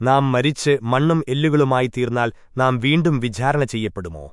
നാം മരിച്ച് മണ്ണും എല്ലുകളുമായി തീർന്നാൽ നാം വീണ്ടും വിചാരണ ചെയ്യപ്പെടുമോ?